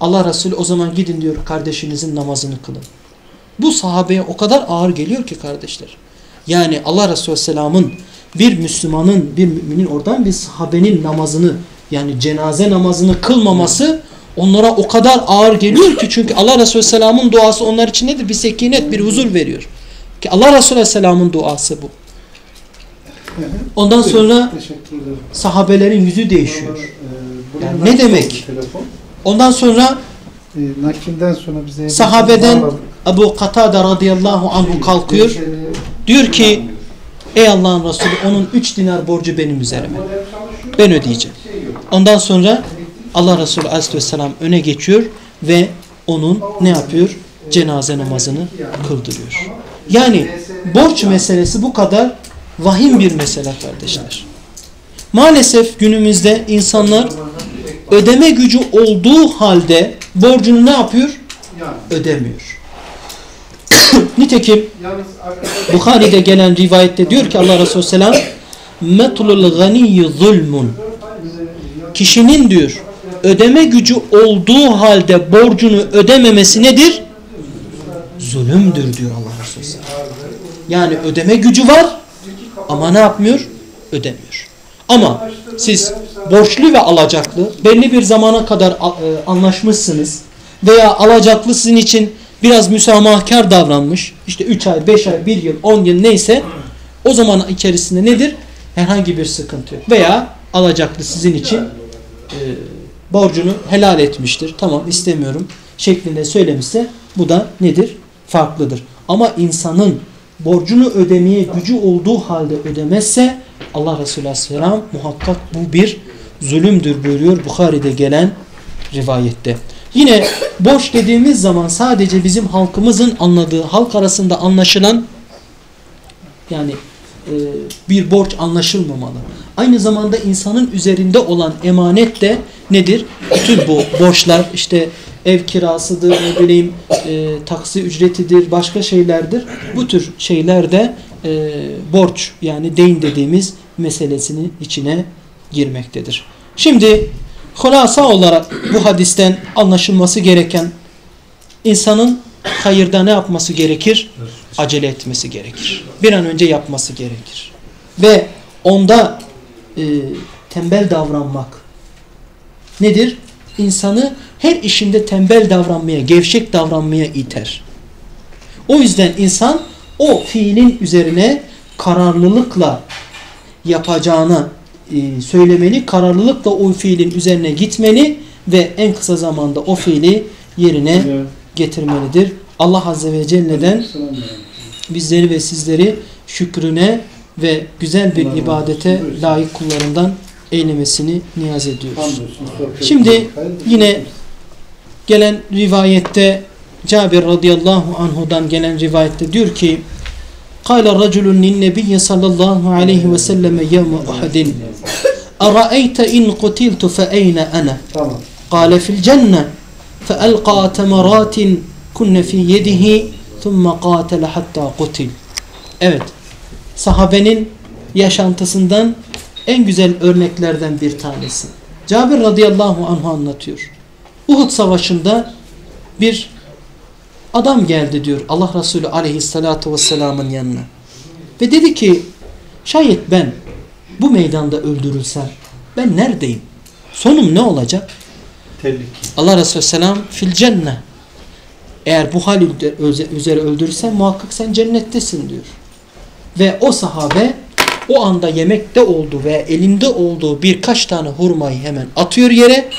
Allah Resulü o zaman gidin diyor kardeşinizin namazını kılın. Bu sahabeye o kadar ağır geliyor ki kardeşler. Yani Allah Resulü Selam'ın bir Müslümanın, bir müminin oradan bir sahabenin namazını yani cenaze namazını kılmaması onlara o kadar ağır geliyor ki çünkü Allah Resulü Selam'ın duası onlar için nedir? Bir sekinet, bir huzur veriyor. Ki Allah Resulü Selam'ın duası bu. Ondan sonra sahabelerin yüzü değişiyor. Yani ne demek? Ondan sonra nakilden sonra bize sahabeden Ebu Katada radıyallahu anhu kalkıyor. Diyor ki ey Allah'ın Resulü onun 3 dinar borcu benim üzerime. Ben ödeyeceğim. Ondan sonra Allah Resulü aleyhisselam öne geçiyor ve onun ne yapıyor? Cenaze namazını kıldırıyor. Yani borç meselesi bu kadar vahim bir mesele kardeşler. Maalesef günümüzde insanlar ödeme gücü olduğu halde borcunu ne yapıyor? Ödemiyor. Nitekim Bukhari'de gelen rivayette diyor ki Allah Resulü Selam metlul ganiyyi zulmun kişinin diyor ödeme gücü olduğu halde borcunu ödememesi nedir? Zulümdür diyor Allah Resulü. Yani ödeme gücü var ama ne yapmıyor? Ödemiyor. Ama siz borçlu ve alacaklı belli bir zamana kadar e, anlaşmışsınız veya alacaklı sizin için biraz müsamahkar davranmış işte 3 ay, 5 ay, 1 yıl, 10 yıl neyse o zaman içerisinde nedir? Herhangi bir sıkıntı yok. Veya alacaklı sizin için e, borcunu helal etmiştir. Tamam istemiyorum şeklinde söylemişse bu da nedir? Farklıdır. Ama insanın borcunu ödemeye gücü olduğu halde ödemezse Allah Resulü Aleyhisselam muhakkak bu bir zulümdür buyuruyor Bukhari'de gelen rivayette. Yine borç dediğimiz zaman sadece bizim halkımızın anladığı, halk arasında anlaşılan yani e, bir borç anlaşılmamalı. Aynı zamanda insanın üzerinde olan emanet de nedir? Bütün bu borçlar işte ev kirasıdır, ne bileyim e, taksi ücretidir, başka şeylerdir. Bu tür şeyler de e, borç yani deyin dediğimiz meselesinin içine girmektedir. Şimdi hulasa olarak bu hadisten anlaşılması gereken insanın hayırda ne yapması gerekir? Acele etmesi gerekir. Bir an önce yapması gerekir. Ve onda e, tembel davranmak nedir? İnsanı her işinde tembel davranmaya, gevşek davranmaya iter. O yüzden insan o fiilin üzerine kararlılıkla yapacağını e, söylemeli, kararlılıkla o fiilin üzerine gitmeli ve en kısa zamanda o fiili yerine getirmelidir. Allah Azze ve Celle'den bizleri ve sizleri şükrüne ve güzel bir ibadete layık kullarından eylemesini niyaz ediyoruz. Şimdi yine gelen rivayette Cabir radıyallahu anhudan gelen rivayette diyor ki قال رجل للنبي صلى الله عليه وسلم يوم أحد أرأيت إن قتلت فأين أنا قال في الجنة فألقى تمرات كن في يده ثم قاتل حتى قتل Evet sahabenin yaşantısından en güzel örneklerden bir tanesi. Cabir radıyallahu anhu anlatıyor. Uhud savaşında bir adam geldi diyor Allah Resulü aleyhissalatu vesselamın yanına. Ve dedi ki şayet ben bu meydanda öldürülsem ben neredeyim? Sonum ne olacak? Tehlike. Allah Resulü selam fil cennet. Eğer bu hal üzere öldürürsen muhakkak sen cennettesin diyor. Ve o sahabe o anda yemekte olduğu ve elinde olduğu birkaç tane hurmayı hemen atıyor yere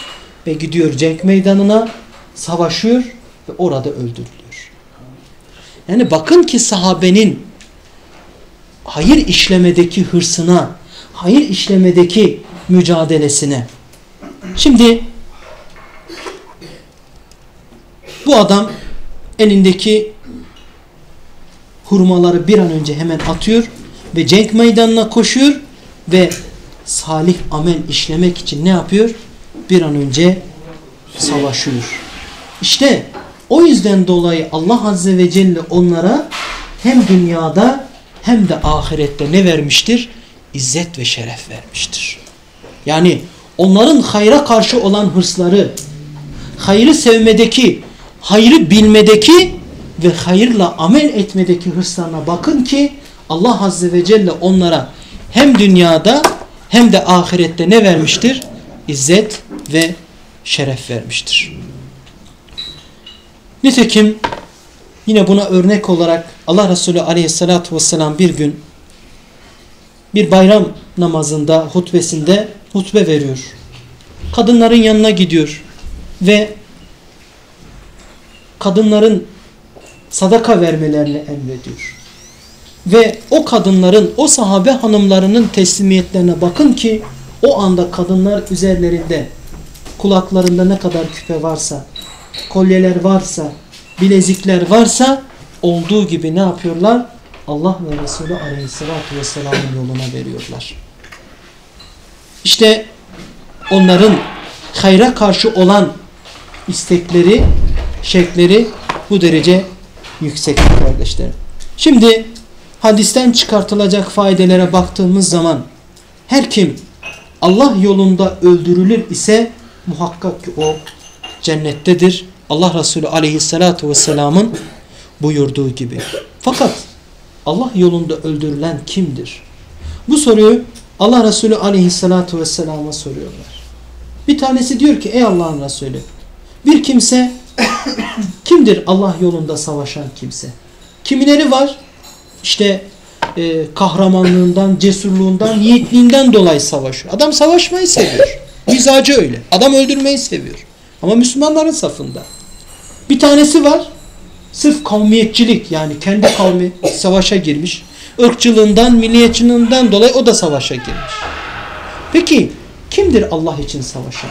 ve gidiyor cenk meydanına savaşıyor ve orada öldürülüyor. Yani bakın ki sahabenin hayır işlemedeki hırsına, hayır işlemedeki mücadelesine. Şimdi bu adam elindeki hurmaları bir an önce hemen atıyor ve cenk meydanına koşuyor ve salih amel işlemek için ne yapıyor? Bir an önce savaşıyor. İşte o yüzden dolayı Allah Azze ve Celle onlara hem dünyada hem de ahirette ne vermiştir? İzzet ve şeref vermiştir. Yani onların hayra karşı olan hırsları, hayrı sevmedeki, hayrı bilmedeki ve hayırla amel etmedeki hırslarına bakın ki Allah Azze ve Celle onlara hem dünyada hem de ahirette ne vermiştir? İzzet ve şeref vermiştir. Nitekim yine buna örnek olarak Allah Resulü aleyhissalatü vesselam bir gün bir bayram namazında hutbesinde hutbe veriyor. Kadınların yanına gidiyor ve kadınların sadaka vermelerini emrediyor. Ve o kadınların, o sahabe hanımlarının teslimiyetlerine bakın ki o anda kadınlar üzerlerinde kulaklarında ne kadar küpe varsa, kolyeler varsa, bilezikler varsa olduğu gibi ne yapıyorlar? Allah ve Resulü Aleyhisselatü Vesselam'ın yoluna veriyorlar. İşte onların hayra karşı olan istekleri, şekleri bu derece yüksek kardeşlerim. Şimdi hadisten çıkartılacak faydelere baktığımız zaman her kim Allah yolunda öldürülür ise muhakkak ki o cennettedir. Allah Resulü aleyhissalatu vesselamın buyurduğu gibi. Fakat Allah yolunda öldürülen kimdir? Bu soruyu Allah Resulü aleyhissalatu vesselama soruyorlar. Bir tanesi diyor ki ey Allah'ın Resulü bir kimse kimdir Allah yolunda savaşan kimse? Kimileri var? İşte e, kahramanlığından, cesurluğundan, yiğitliğinden dolayı savaşıyor. Adam savaşmayı seviyor. Mizacı öyle. Adam öldürmeyi seviyor. Ama Müslümanların safında. Bir tanesi var. Sırf kavmiyetçilik yani kendi kavmi savaşa girmiş. Irkçılığından, milliyetçiliğinden dolayı o da savaşa girmiş. Peki kimdir Allah için savaşan?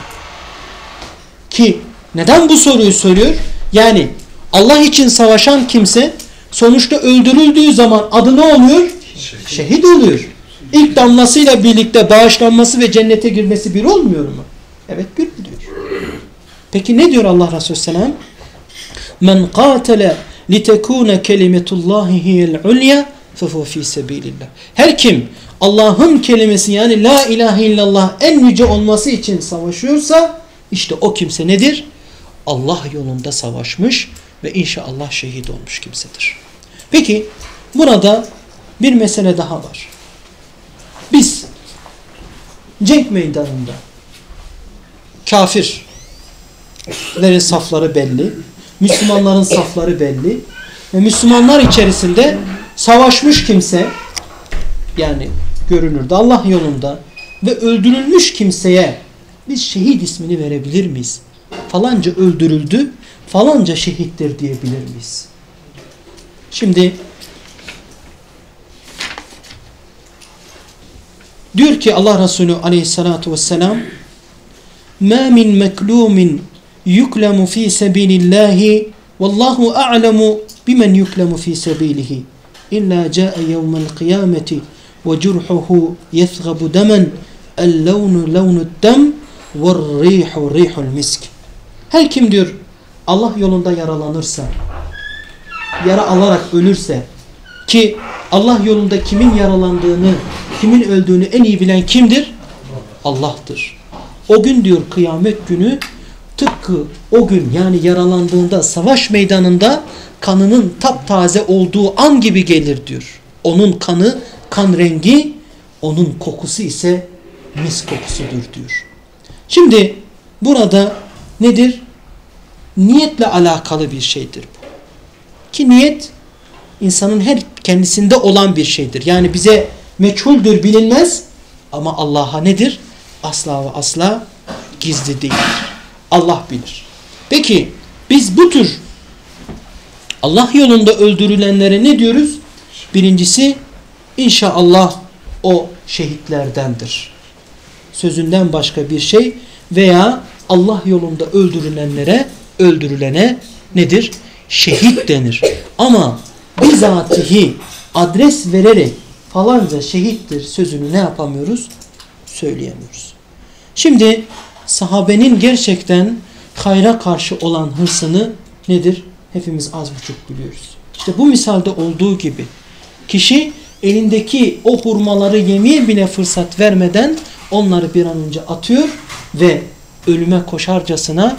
Ki neden bu soruyu soruyor? Yani Allah için savaşan kimse sonuçta öldürüldüğü zaman adı ne oluyor? Şehit oluyor. İlk damlasıyla birlikte bağışlanması ve cennete girmesi bir olmuyor mu? Evet bir diyor. Peki ne diyor Allah Resulü Selam? Men qatele litekune kelimetullahi hiyel ulya fehu fi sebilillah. Her kim Allah'ın kelimesi yani la ilahe illallah en yüce olması için savaşıyorsa işte o kimse nedir? Allah yolunda savaşmış ve inşallah şehit olmuş kimsedir. Peki burada bir mesele daha var. Biz cenk meydanında kafirlerin safları belli, Müslümanların safları belli ve Müslümanlar içerisinde savaşmış kimse yani görünürde Allah yolunda ve öldürülmüş kimseye biz şehit ismini verebilir miyiz? Falanca öldürüldü, falanca şehittir diyebilir miyiz? Şimdi diyor ki Allah Resulü aleyhissalatu vesselam مَا مِنْ مَكْلُومٍ يُكْلَمُ ف۪ي سَب۪يلِ اللّٰهِ وَاللّٰهُ أَعْلَمُ بِمَنْ يُكْلَمُ ف۪ي سَب۪يلِهِ إِلَّا جَاءَ يَوْمَ الْقِيَامَةِ وَجُرْحُهُ يَثْغَبُ دَمًا اللَّوْنُ لَوْنُ الدَّمْ وَالرِّيحُ رِيحُ الْمِسْكِ her kim diyor Allah yolunda yaralanırsa, yara alarak ölürse ki Allah yolunda kimin yaralandığını, kimin öldüğünü en iyi bilen kimdir? Allah'tır. O gün diyor kıyamet günü tıpkı o gün yani yaralandığında savaş meydanında kanının taptaze olduğu an gibi gelir diyor. Onun kanı, kan rengi, onun kokusu ise mis kokusudur diyor. Şimdi burada nedir? Niyetle alakalı bir şeydir bu. Ki niyet insanın her kendisinde olan bir şeydir. Yani bize meçhuldür bilinmez ama Allah'a nedir? Asla ve asla gizli değildir. Allah bilir. Peki biz bu tür Allah yolunda öldürülenlere ne diyoruz? Birincisi inşallah o şehitlerdendir. Sözünden başka bir şey veya Allah yolunda öldürülenlere öldürülene nedir? Şehit denir. Ama bizatihi adres vererek falanca şehittir sözünü ne yapamıyoruz? Söyleyemiyoruz. Şimdi sahabenin gerçekten hayra karşı olan hırsını nedir? Hepimiz az buçuk biliyoruz. İşte bu misalde olduğu gibi kişi elindeki o hurmaları yemeye bile fırsat vermeden onları bir an önce atıyor ve ölüme koşarcasına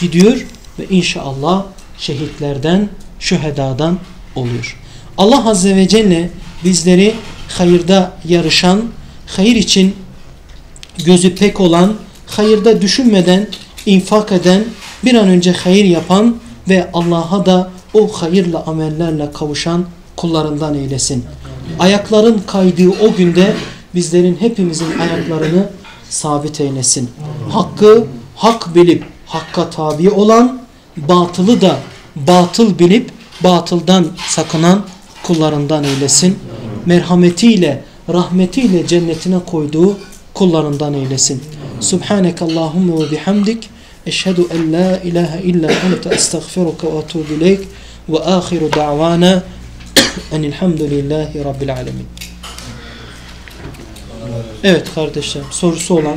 gidiyor ve inşallah şehitlerden, şühedadan oluyor. Allah Azze ve Celle bizleri hayırda yarışan, hayır için gözü pek olan, hayırda düşünmeden infak eden, bir an önce hayır yapan ve Allah'a da o hayırla amellerle kavuşan kullarından eylesin. Ayakların kaydığı o günde bizlerin hepimizin ayaklarını sabit eylesin. Hakkı hak bilip hakka tabi olan, batılı da batıl bilip batıldan sakınan kullarından eylesin. Merhametiyle, rahmetiyle cennetine koyduğu kullarından eylesin. Subhaneke Allahümme ve bihamdik. Eşhedü en la ilahe illa ente estağfiruka ve atubu ileyk. Ve ahiru da'vana enilhamdülillahi rabbil alemin. Evet kardeşlerim sorusu olan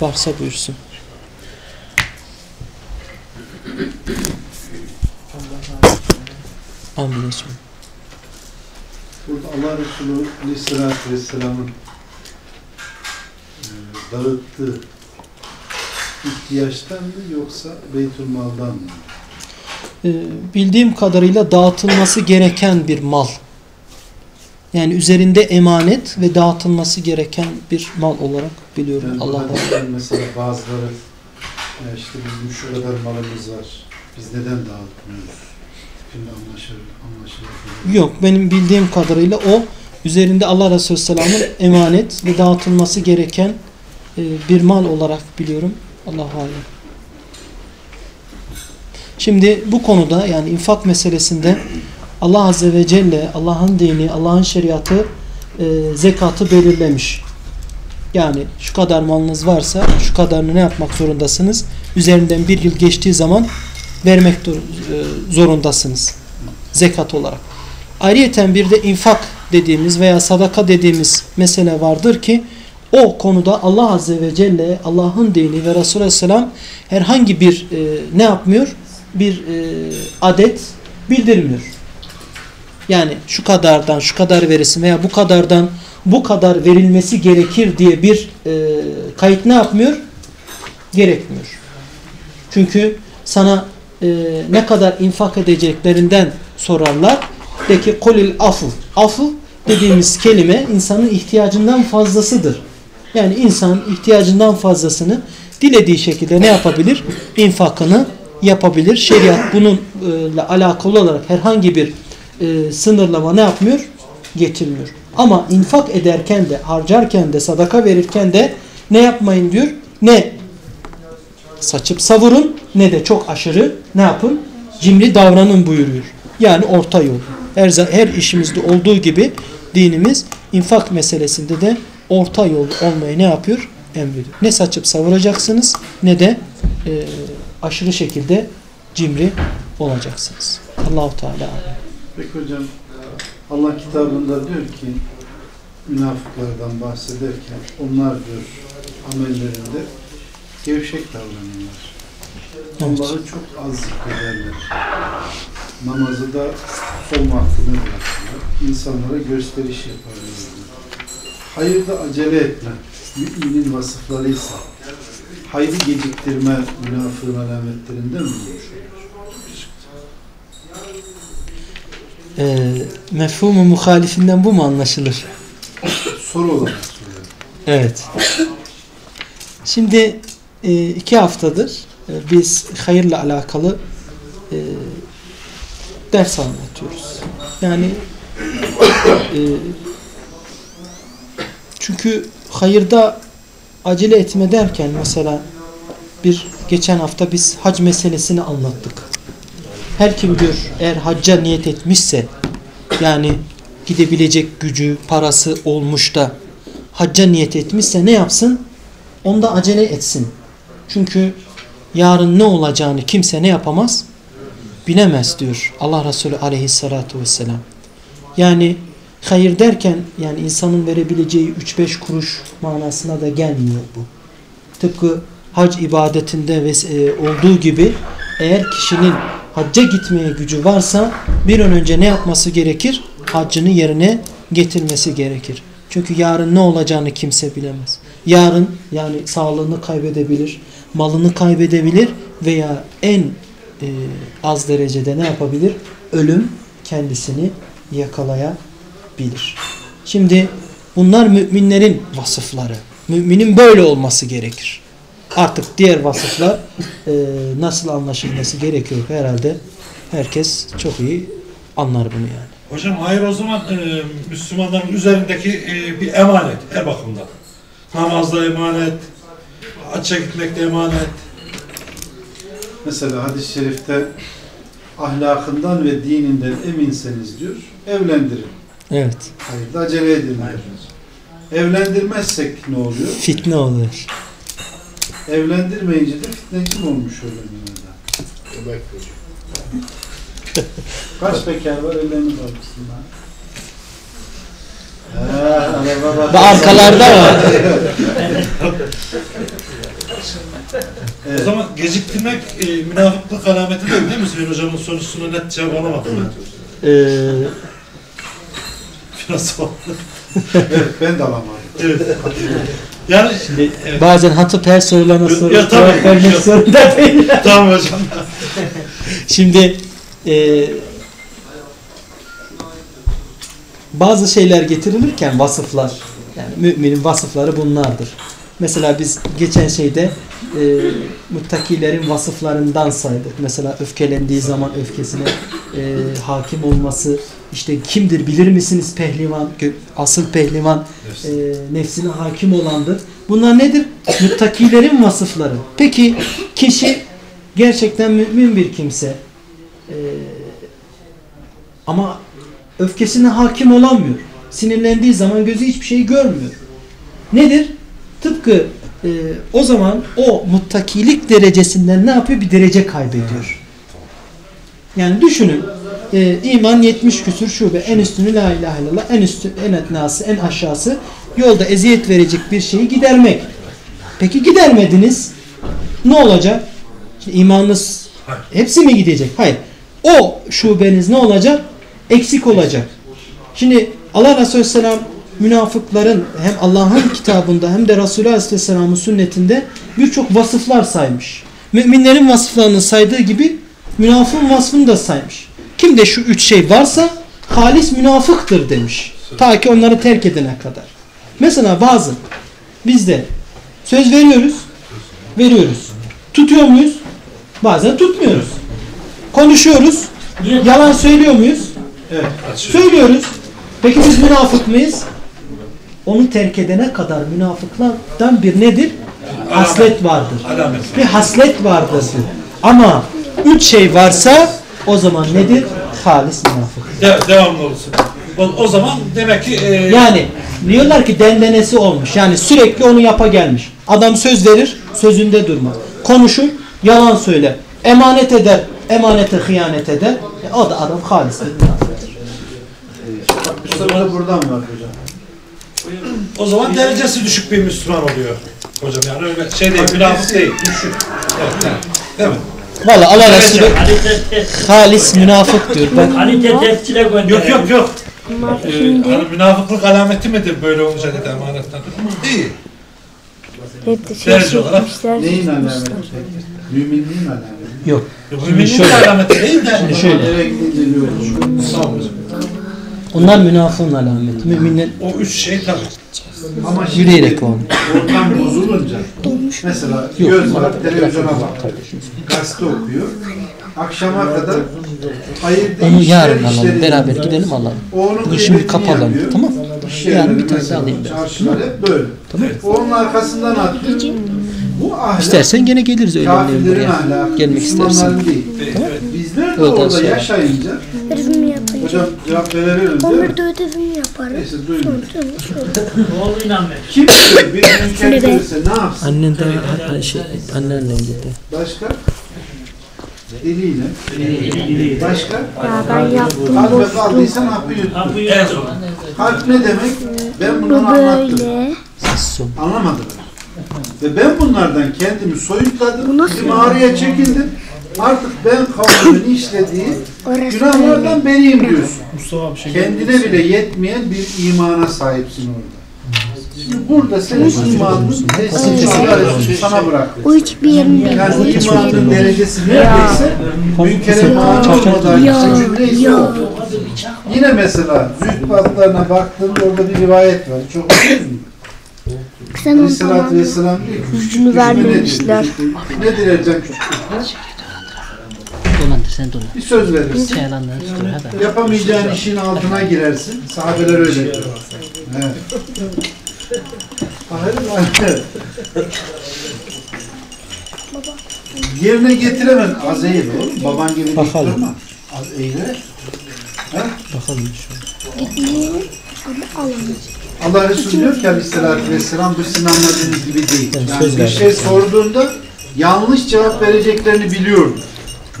varsa buyursun. Amin. Burada Allah Resulü Aleyhisselatü Vesselam'ın e, dağıttığı ihtiyaçtan mı yoksa Beytülmal'dan mı? Ee, bildiğim kadarıyla dağıtılması gereken bir mal Yani üzerinde emanet ve dağıtılması gereken bir mal olarak biliyorum. Yani Allah Allah Allah. mesela bazıları ya işte bizim şu kadar malımız var. Biz neden dağıtmıyoruz? Şimdi anlaşılır, anlaşılır. Yok benim bildiğim kadarıyla o üzerinde Allah Resulü Sallam'ın emanet ve dağıtılması gereken e, bir mal olarak biliyorum. Allahu alem. Şimdi bu konuda yani infak meselesinde Allah Azze ve Celle Allah'ın dini, Allah'ın şeriatı e, zekatı belirlemiş. Yani şu kadar malınız varsa şu kadarını ne yapmak zorundasınız? Üzerinden bir yıl geçtiği zaman vermek e, zorundasınız. Zekat olarak. Ayrıyeten bir de infak dediğimiz veya sadaka dediğimiz mesele vardır ki o konuda Allah Azze ve Celle Allah'ın dini ve Resulü Aleyhisselam herhangi bir e, ne yapmıyor? Bir e, adet bildirmiyor. Yani şu kadardan şu kadar verirsin veya bu kadardan bu kadar verilmesi gerekir diye bir e, kayıt ne yapmıyor? Gerekmiyor. Çünkü sana e, ne kadar infak edeceklerinden sorarlar. De ki kolil afu. Afu dediğimiz kelime insanın ihtiyacından fazlasıdır. Yani insan ihtiyacından fazlasını dilediği şekilde ne yapabilir? İnfakını yapabilir. Şeriat bununla alakalı olarak herhangi bir e, sınırlama ne yapmıyor? Getirmiyor. Ama infak ederken de, harcarken de, sadaka verirken de ne yapmayın diyor? Ne saçıp savurun ne de çok aşırı ne yapın? Cimri davranın buyuruyor. Yani orta yol. Her, her işimizde olduğu gibi dinimiz infak meselesinde de orta yol olmayı ne yapıyor? Emrediyor. Ne saçıp savuracaksınız ne de e, aşırı şekilde cimri olacaksınız. Allahu Teala. alem. Peki hocam Allah kitabında diyor ki münafıklardan bahsederken onlar diyor amellerinde gevşek davranıyorlar. Evet. Allah'ı çok az zikrederler. Namazı da son vaktine bırakırlar. İnsanlara gösteriş yaparlar. Hayırda acele etme. Müminin vasıflarıysa hayrı geciktirme münafığın alametlerinden mi olmuş? E, mefhumu muhalifinden bu mu anlaşılır? Soru olarak soruyorum. Evet. Şimdi e, iki haftadır e, biz hayırla alakalı e, ders anlatıyoruz. Yani e, çünkü hayırda acele etme derken mesela bir geçen hafta biz hac meselesini anlattık. Her kim diyor eğer hacca niyet etmişse yani gidebilecek gücü, parası olmuş da hacca niyet etmişse ne yapsın? Onda acele etsin. Çünkü yarın ne olacağını kimse ne yapamaz? Bilemez diyor Allah Resulü aleyhissalatu vesselam. Yani hayır derken yani insanın verebileceği 3-5 kuruş manasına da gelmiyor bu. Tıpkı hac ibadetinde e, olduğu gibi eğer kişinin hacca gitmeye gücü varsa bir an önce ne yapması gerekir? Haccını yerine getirmesi gerekir. Çünkü yarın ne olacağını kimse bilemez. Yarın yani sağlığını kaybedebilir, malını kaybedebilir veya en e, az derecede ne yapabilir? Ölüm kendisini yakalayabilir. Şimdi bunlar müminlerin vasıfları. Müminin böyle olması gerekir. Artık diğer vasıflar e, nasıl anlaşılması gerekiyor herhalde herkes çok iyi anlar bunu yani. Hocam hayır o zaman e, Müslümanların üzerindeki e, bir emanet her bakımdan. Namazda emanet, hacca gitmekte emanet. Mesela hadis-i şerifte ahlakından ve dininden eminseniz diyor, evlendirin. Evet. Hayır da acele edin diyor. Evlendirmezsek ne oluyor? Fitne oluyor. Evlendirmeyince de fitneci mi olmuş oluyor dünyada? Kaç bekar var ellerini kaldırsınlar. Ha, araba bak. Ve arkalarda var. O Evet. zaman geciktirmek e, münafıklık alameti değil değil mi? Sayın hocamın sorusuna net cevap alamadım ben. Ee, Biraz sağ evet, ben de alamadım. Evet. Yani evet. bazen hatıp her sorulana soru Ya tabii. cevap vermek zorunda değil. tamam hocam. Şimdi e, bazı şeyler getirilirken vasıflar yani müminin vasıfları bunlardır. Mesela biz geçen şeyde e, muttakilerin vasıflarından saydık. Mesela öfkelendiği zaman öfkesine e, hakim olması işte kimdir bilir misiniz pehlivan asıl pehlivan e, nefsine hakim olandır. Bunlar nedir? Muttakilerin vasıfları. Peki kişi gerçekten mümin bir kimse e, ama öfkesine hakim olamıyor. Sinirlendiği zaman gözü hiçbir şey görmüyor. Nedir? Tıpkı e, o zaman o muttakilik derecesinden ne yapıyor? Bir derece kaybediyor. Yani düşünün e, iman 70 küsür şube en üstünü la ilahe illallah en üstü en etnası en aşağısı yolda eziyet verecek bir şeyi gidermek. Peki gidermediniz ne olacak? Şimdi imanınız hepsi mi gidecek? Hayır. O şubeniz ne olacak? Eksik olacak. Şimdi Allah Resulü Aleyhisselam münafıkların hem Allah'ın kitabında hem de Resulü Aleyhisselam'ın sünnetinde birçok vasıflar saymış. Müminlerin vasıflarını saydığı gibi münafığın vasfını da saymış. Kimde şu üç şey varsa halis münafıktır demiş. Ta ki onları terk edene kadar. Mesela bazı bizde söz veriyoruz, veriyoruz. Tutuyor muyuz? Bazen tutmuyoruz. Konuşuyoruz. Yalan söylüyor muyuz? Evet. Söylüyoruz. Peki biz münafık mıyız? Onu terk edene kadar münafıklardan bir nedir? Haslet vardır. Bir haslet vardır. Ama üç şey varsa o zaman nedir? Halis münafık. De- devamlı olsun. O, o zaman demek ki e, Yani diyorlar ki dendenesi olmuş. Yani sürekli onu yapa gelmiş. Adam söz verir, sözünde durmaz. Konuşur, yalan söyler. Emanet eder, emanete hıyanet eder. E, o da adam halis bir münafıktır. Sırada buradan var hocam. o zaman derecesi düşük bir Müslüman oluyor. Hocam yani öyle şey değil, münafık değil. Düşük. Evet, evet. Değil mi? Valla Allah Resulü halis münafık diyor. Ben kalite testine gönder. Yok yok yok. Ee, şimdi hani münafıklık alameti midir böyle olunca dedi emanetten? Değil. hep de şey Derece olarak. Neyin alameti? Müminliğin alameti. yok. Müminlik şöyle- alameti değil de. şöyle. Sağ olun. Onlar münafığın alameti. Müminler O üç şey tabii. Ama şimdi Yürüyerek onu. Ortam bozulunca mesela göz var, televizyona bak, gazete okuyor. Akşama kadar ayırdığı onu yarın alalım. Beraber gidelim alalım. Bugün şimdi kapalım. yapıyor. Tamam. Yarın bir tane alayım ben. Çarşılar hep böyle. O onun arkasından atlıyor. Bu ahlak İstersen gene geliriz kafirlerin buraya. ahlakı, Gelmek istersen. Değil. Evet. Bizler de orada sonra. yaşayınca. Hocam cevap verebilirim değil mi? Onları da ödevimi yaparım. Neyse sonra. Oğluyla ben. Kim bir Neden? görürse ne yapsın? Annen de şey, annenle gitti. Başka? Diliyle. Başka? Ya ben yaptım Kalbe kaldıysan hapı yut. Ha bu En yok. son. Kalp ne demek? Ben Bu bunları anlattım. Anlamadılar. Ve ben bunlardan kendimi soyutladım. Bu nasıl Bir ya? mağaraya çekildim. Artık ben kavmimin işlediği günahlardan beriyim diyorsun. Bir şey Kendine bile yetmeyen bir imana sahipsin orada. Şimdi burada senin imanın teslim sana bırak. O hiçbir yerim değil. Yani imanın derecesi neredeyse münkere mani olmadan ya. o. Yine mesela zühd batlarına baktığında orada bir rivayet var. Çok ondan Aleyhisselatü Vesselam diyor ki, Gücünü "Düşme vermemişler." Nedir, nedir Ercan Küçük? Dolan. Bir söz verirsin. Tutur hadi. Yapamayacağın işin altına girersin. Sahabeler öyle diyor. Evet. Hayır. Yerine getiremez. Az eğil oğlum. Baban gibi Bakalım. durma. Az eğile. Bakalım şu. gitmeyelim ama alalım. Allah Resulü diyor ki aleyhissalatü vesselam bu sizin anladığınız gibi değil. Yani bir şey sorduğunda yanlış cevap vereceklerini biliyordu.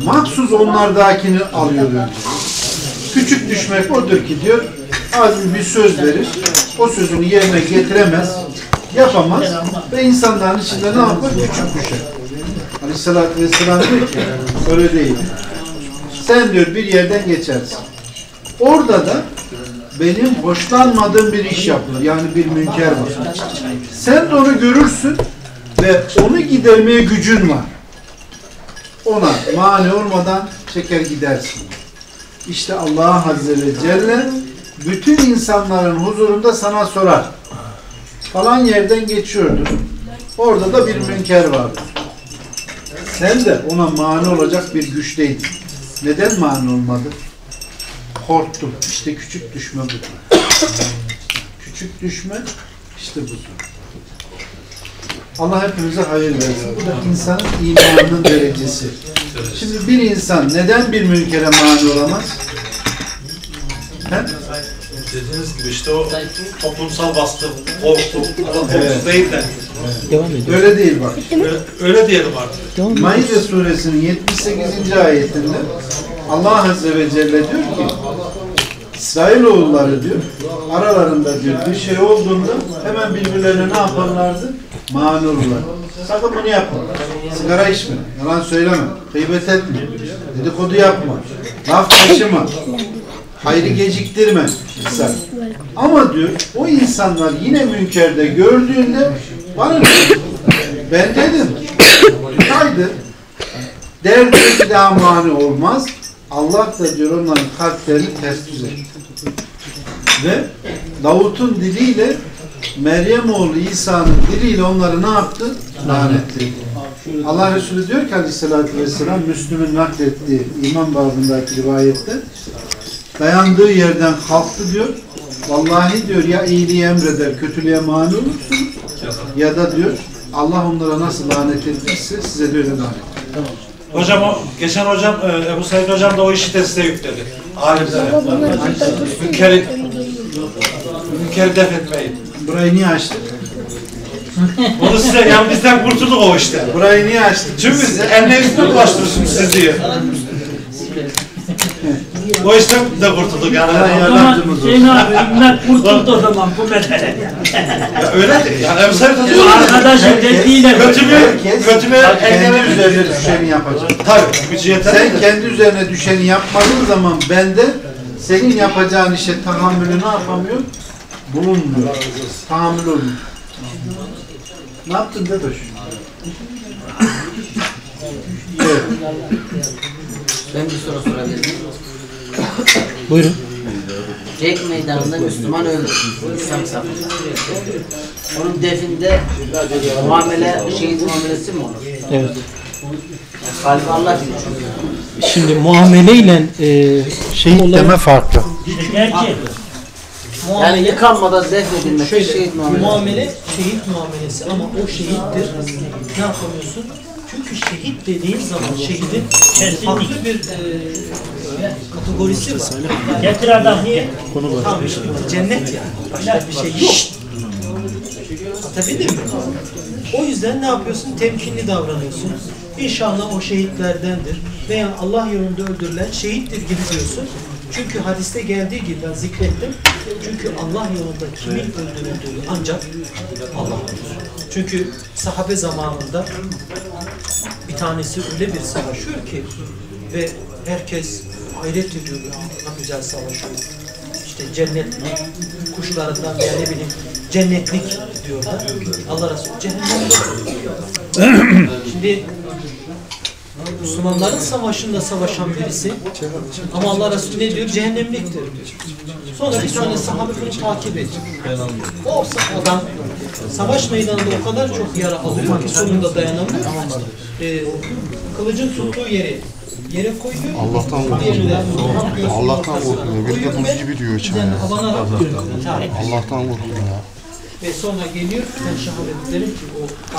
Maksus onlardakini alıyor önce. Küçük düşmek odur ki diyor, azmi bir söz verir, o sözünü yerine getiremez, yapamaz ve insanların içinde ne yapar? Küçük düşer. Aleyhissalatü vesselam diyor ki, öyle değil. Sen diyor bir yerden geçersin. Orada da benim hoşlanmadığım bir iş yapılır. Yani bir münker var. Sen de onu görürsün ve onu gidermeye gücün var. Ona mani olmadan çeker gidersin. İşte Allah Azze ve Celle bütün insanların huzurunda sana sorar. Falan yerden geçiyordur. Orada da bir münker vardır. Sen de ona mani olacak bir güçteydin. Neden mani olmadı? Korktum. İşte küçük düşme budur. küçük düşme işte budur. Allah hepimize hayır versin. Bu da insanın imanının derecesi. Şimdi bir insan neden bir münkere mani olamaz? He? Dediğiniz gibi işte o toplumsal baskı, korku, korkusu Evet. değil de Devam ediyor. Öyle değil bak. öyle, öyle diyelim artık. Maide suresinin 78. ayetinde Allah Azze ve Celle diyor ki İsrailoğulları diyor aralarında diyor bir şey olduğunda hemen birbirlerine ne yaparlardı? Mani olurlar. Sakın bunu yapma. Sigara içme. Yalan söyleme. Gıybet etme. Dedikodu yapma. Laf taşıma. Hayrı geciktirme. Misal. Ama diyor o insanlar yine münkerde gördüğünde bana? Ben dedim. Haydi. Derdi bir daha mani olmaz. Allah da diyor onların kalplerini ters düzer. Ve Davut'un diliyle Meryem oğlu İsa'nın diliyle onları ne yaptı? Lanetledi. Allah Resulü diyor ki aleyhissalatü vesselam Müslüm'ün naklettiği iman babındaki rivayette dayandığı yerden kalktı diyor. Vallahi diyor ya iyiliği emreder, kötülüğe mani olursun ya da diyor Allah onlara nasıl lanet ettiyse size de öyle lanet. Hocam o, geçen hocam e, Ebu Said hocam da o işi de size yükledi. Alimlere. Münkeri, münkeri def etmeyin. Burayı niye açtık? Bunu size, yani bizden kurtulduk o işte. Burayı niye açtık? Çünkü elinizde bulaştırırsınız siz diye. o işten de kurtulduk yani. Allah O zaman yardımcımız olsun. Hüseyin abi ümmet kurtuldu o zaman bu mesele. Ya öyle de yani hocam Bu arkadaşın dediğiyle kötü bir, Herkes kötü bir kendi üzerine düşeni yapacak. Tabii gücü yeter. Sen kendi üzerine düşeni yapmadığın zaman bende senin yapacağın işe tahammülü ne yapamıyor? Bulunmuyor. Tahammül olmuyor. Ne yaptın Dedoş? Evet. Ben bir soru sorabilir miyim? Buyurun. Cenk meydanında Müslüman öldü. İslam safında. Onun definde muamele, şehit muamelesi mi olur? Evet. Yani Allah için çünkü. Şimdi muameleyle e, şey Deme farklı. der ki Yani yıkanmadan defnedilmesi Şöyle, şehit muamelesi. muamele şehit muamelesi ama o şehittir. Ne yapamıyorsun? Çünkü şehit dediğin zaman şehidin farklı bir e, kategorisi var. getir adam. Niye? Tamam işte cennet yani. Başka bir şey yok. Anlatabildim mi? O yüzden ne yapıyorsun? Temkinli davranıyorsun. İnşallah o şehitlerdendir. Veya Allah yolunda öldürülen şehittir gibi diyorsun. Çünkü hadiste geldiği gibi ben zikrettim. Çünkü Allah yolunda kimin öldürüldüğü ancak Allah bilir. Çünkü sahabe zamanında bir tanesi öyle bir savaşıyor ki ve herkes hayret ediyor ne güzel savaşıyor. İşte cennetlik kuşlarından veya ne bileyim cennetlik diyorlar. Allah Resulü cehennemde diyor. Şimdi Müslümanların savaşında savaşan birisi ama Allah Resulü ne diyor? Cehennemliktir diyor. Sonra bir tane sahabe bunu takip ediyor. O adam savaş meydanında o kadar çok yara alıyor ki sonunda dayanamıyor. Ee, kılıcın tuttuğu yeri yere koyuyor. Allah'tan Diğerine Allah'tan korkuyor. Bir de buz gibi diyor içine. Ediyor. Allah'tan korkuyor ya. Ve sonra geliyor ben şehadet ederim ki o